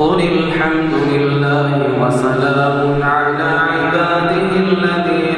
قل الحمد لله وسلام على عباده الذين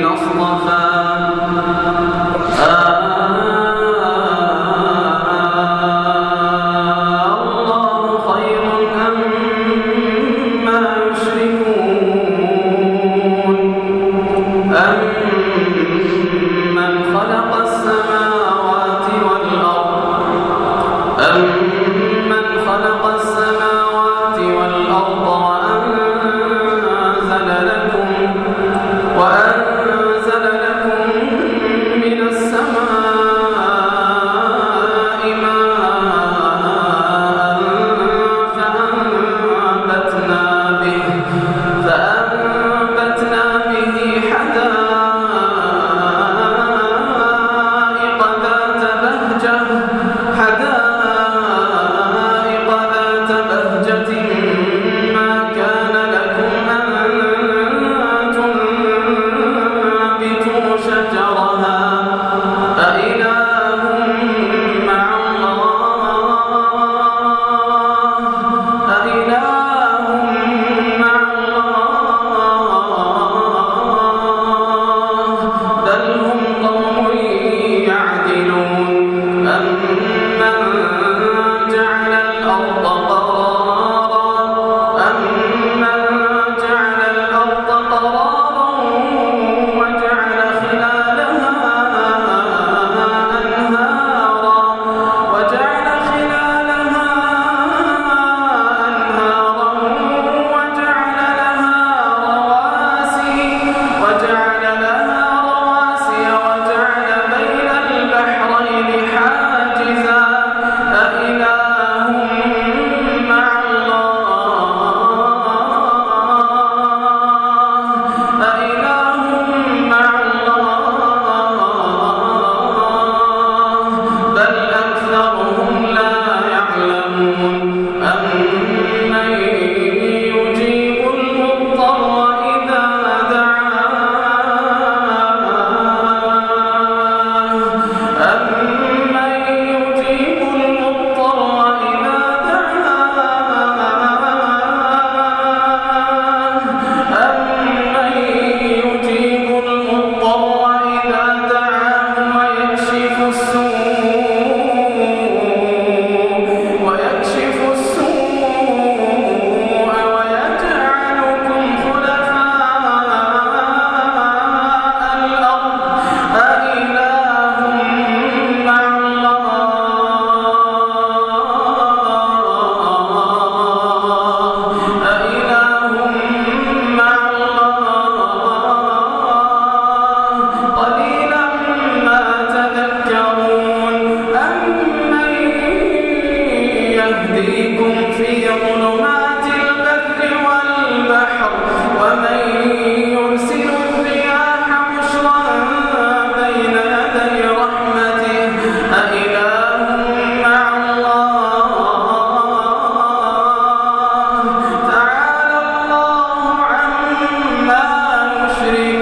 الكافرين